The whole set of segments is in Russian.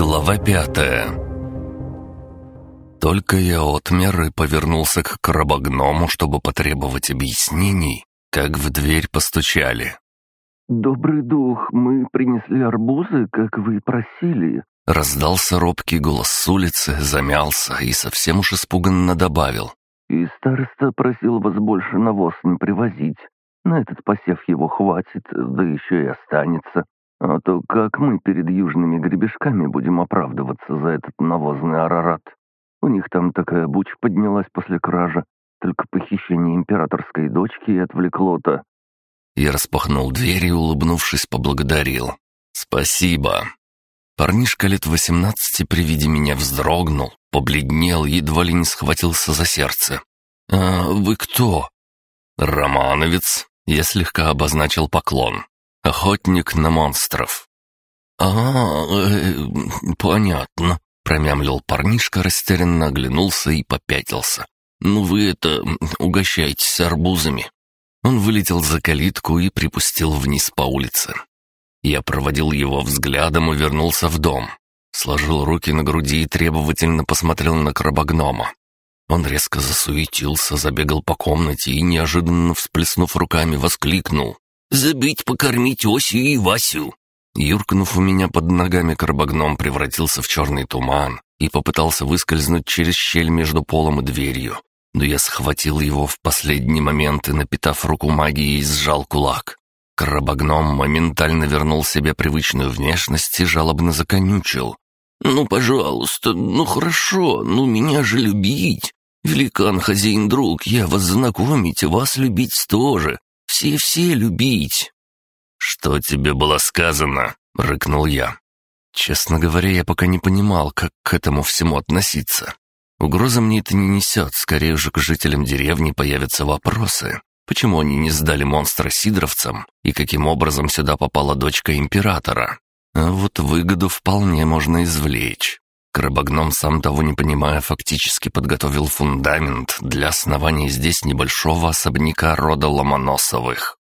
Глава пятая Только я отмер и повернулся к крабогному, чтобы потребовать объяснений, как в дверь постучали. «Добрый дух, мы принесли арбузы, как вы просили». Раздался робкий голос с улицы, замялся и совсем уж испуганно добавил. «И староста просил вас больше навоз не привозить. На этот посев его хватит, да еще и останется. А то как мы перед южными гребешками будем оправдываться за этот навозный арарат? У них там такая буча поднялась после кражи. Только похищение императорской дочки и отвлекло-то. Я распахнул дверь и, улыбнувшись, поблагодарил. «Спасибо». Парнишка лет восемнадцати при виде меня вздрогнул, побледнел, едва ли не схватился за сердце. «А вы кто?» «Романовец», — я слегка обозначил поклон. «Охотник на монстров». «А, э, понятно», — промямлил парнишка, растерянно оглянулся и попятился. «Ну вы это, угощайтесь арбузами». Он вылетел за калитку и припустил вниз по улице. Я проводил его взглядом и вернулся в дом. Сложил руки на груди и требовательно посмотрел на крабогнома. Он резко засуетился, забегал по комнате и, неожиданно всплеснув руками, воскликнул. «Забыть покормить Осю и Васю!» Юркнув у меня под ногами, крабогном превратился в черный туман и попытался выскользнуть через щель между полом и дверью но я схватил его в последний момент и, напитав руку магией, сжал кулак. Крабогном моментально вернул себе привычную внешность и жалобно законючил. «Ну, пожалуйста, ну хорошо, ну меня же любить. Великан, хозяин, друг, я вас знакомить, вас любить тоже. Все-все любить». «Что тебе было сказано?» — рыкнул я. Честно говоря, я пока не понимал, как к этому всему относиться. Угроза мне это не несет, скорее же к жителям деревни появятся вопросы. Почему они не сдали монстра сидоровцам и каким образом сюда попала дочка императора? А вот выгоду вполне можно извлечь. Крабогном, сам того не понимая, фактически подготовил фундамент для основания здесь небольшого особняка рода Ломоносовых.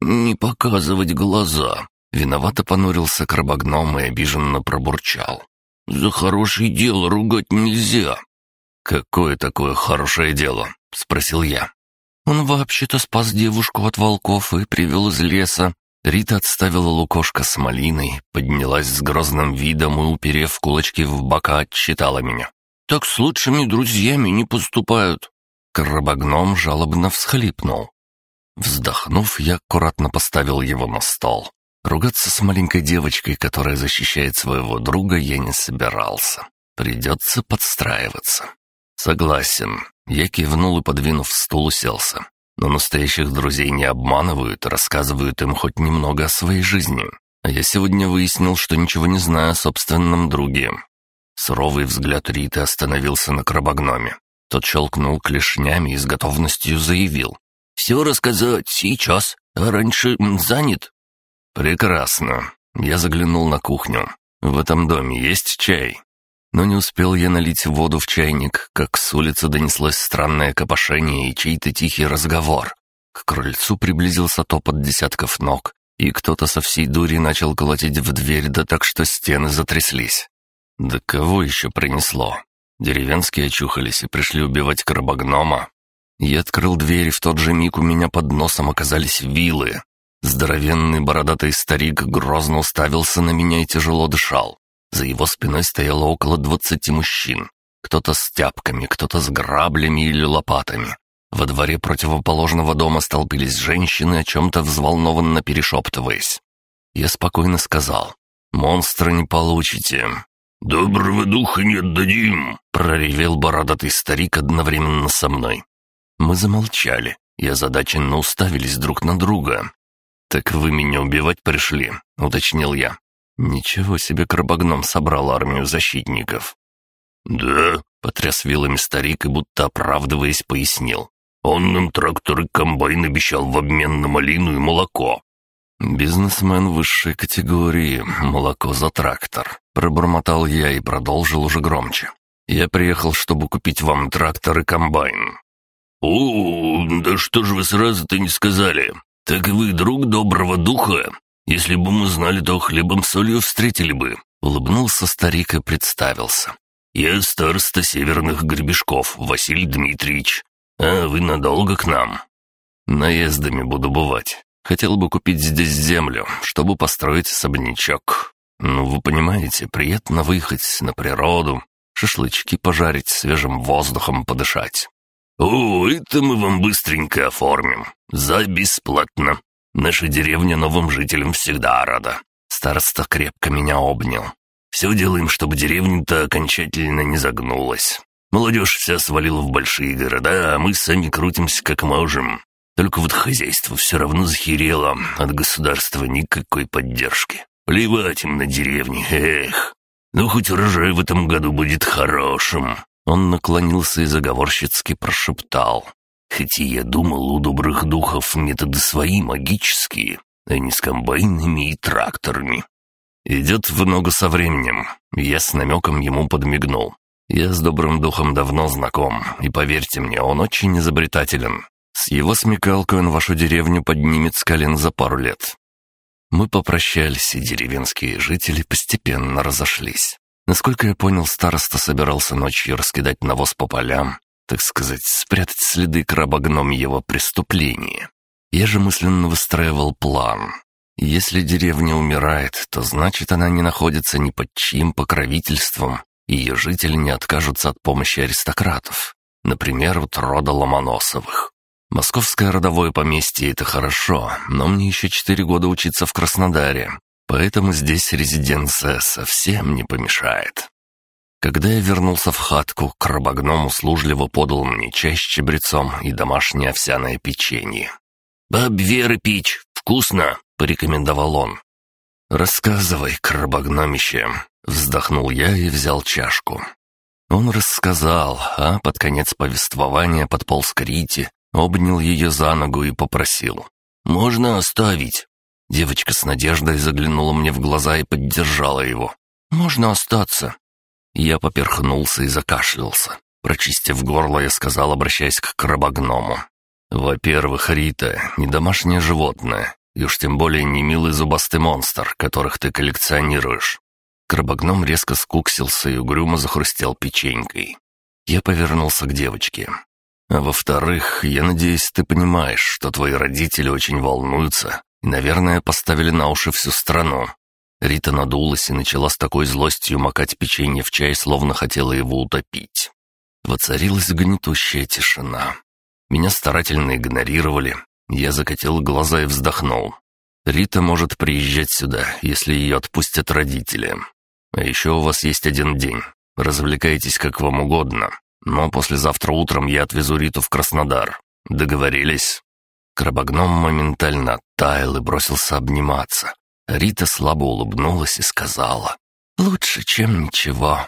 «Не показывать глаза!» Виновато понурился крабогном и обиженно пробурчал. «За хорошее дело ругать нельзя!» «Какое такое хорошее дело?» — спросил я. «Он вообще-то спас девушку от волков и привел из леса». Рита отставила лукошко с малиной, поднялась с грозным видом и, уперев кулачки в бока, отчитала меня. «Так с лучшими друзьями не поступают». Крабогном жалобно всхлипнул. Вздохнув, я аккуратно поставил его на стол. Ругаться с маленькой девочкой, которая защищает своего друга, я не собирался. Придется подстраиваться. «Согласен». Я кивнул и, подвинув стул, уселся. Но настоящих друзей не обманывают, рассказывают им хоть немного о своей жизни. А я сегодня выяснил, что ничего не знаю о собственном друге. Суровый взгляд Риты остановился на крабогноме. Тот щелкнул клешнями и с готовностью заявил. «Все рассказать сейчас, а раньше занят». «Прекрасно». Я заглянул на кухню. «В этом доме есть чай?» Но не успел я налить воду в чайник, как с улицы донеслось странное копошение и чей-то тихий разговор. К крыльцу приблизился топот десятков ног, и кто-то со всей дури начал колотить в дверь, да так что стены затряслись. Да кого еще принесло? Деревенские очухались и пришли убивать крабогнома. Я открыл дверь, и в тот же миг у меня под носом оказались вилы. Здоровенный бородатый старик грозно уставился на меня и тяжело дышал. За его спиной стояло около двадцати мужчин. Кто-то с тяпками, кто-то с граблями или лопатами. Во дворе противоположного дома столпились женщины, о чем-то взволнованно перешептываясь. Я спокойно сказал, «Монстра не получите». «Доброго духа не отдадим!» — проревел бородатый старик одновременно со мной. Мы замолчали и озадаченно уставились друг на друга. «Так вы меня убивать пришли?» — уточнил я. Ничего себе крабогном собрал армию защитников. «Да», — потряс вилами старик и будто оправдываясь пояснил. «Он нам трактор и комбайн обещал в обмен на малину и молоко». «Бизнесмен высшей категории, молоко за трактор», — пробормотал я и продолжил уже громче. «Я приехал, чтобы купить вам трактор и комбайн». «О, да что же вы сразу-то не сказали?» «Так и вы друг доброго духа. Если бы мы знали, то хлебом солью встретили бы», — улыбнулся старик и представился. «Я староста северных гребешков, Василий Дмитриевич. А вы надолго к нам?» «Наездами буду бывать. Хотел бы купить здесь землю, чтобы построить особнячок. Ну, вы понимаете, приятно выехать на природу, шашлычки пожарить, свежим воздухом подышать. «О, это мы вам быстренько оформим. За бесплатно. Наша деревня новым жителям всегда рада». Староста крепко меня обнял. «Все делаем, чтобы деревня-то окончательно не загнулась. Молодежь вся свалила в большие города, а мы сами крутимся как можем. Только вот хозяйство все равно захерело, от государства никакой поддержки. Плевать им на деревни, эх. Ну, хоть урожай в этом году будет хорошим». Он наклонился и заговорщицки прошептал. «Хотя я думал, у добрых духов методы свои магические, а не с комбайнами и тракторами». «Идет в ногу со временем». Я с намеком ему подмигнул. «Я с добрым духом давно знаком, и поверьте мне, он очень изобретателен. С его смекалкой он вашу деревню поднимет с колен за пару лет. Мы попрощались, и деревенские жители постепенно разошлись. Насколько я понял, староста собирался ночью раскидать навоз по полям, так сказать, спрятать следы крабогномьего преступления. Я же мысленно выстраивал план. Если деревня умирает, то значит она не находится ни под чьим покровительством, и ее жители не откажутся от помощи аристократов, например, от рода Ломоносовых. Московское родовое поместье — это хорошо, но мне еще четыре года учиться в Краснодаре, поэтому здесь резиденция совсем не помешает. Когда я вернулся в хатку, крабогном услужливо подал мне чай с чабрецом и домашнее овсяное печенье. «Баб Веры печь, вкусно!» — порекомендовал он. «Рассказывай, крабогномище!» — вздохнул я и взял чашку. Он рассказал, а под конец повествования подполз к Рите Обнял ее за ногу и попросил. «Можно оставить?» Девочка с надеждой заглянула мне в глаза и поддержала его. «Можно остаться». Я поперхнулся и закашлялся. Прочистив горло, я сказал, обращаясь к крабогному. «Во-первых, Рита, не домашнее животное, и уж тем более не милый зубастый монстр, которых ты коллекционируешь». Крабогном резко скуксился и угрюмо захрустел печенькой. Я повернулся к девочке. А во-вторых, я надеюсь, ты понимаешь, что твои родители очень волнуются и, наверное, поставили на уши всю страну». Рита надулась и начала с такой злостью макать печенье в чай, словно хотела его утопить. Воцарилась гнетущая тишина. Меня старательно игнорировали. Я закатил глаза и вздохнул. Рита может приезжать сюда, если ее отпустят родители. А еще у вас есть один день. Развлекайтесь как вам угодно. Но послезавтра утром я отвезу Риту в Краснодар. Договорились?» Крабогном моментально оттаял и бросился обниматься. Рита слабо улыбнулась и сказала. «Лучше, чем ничего».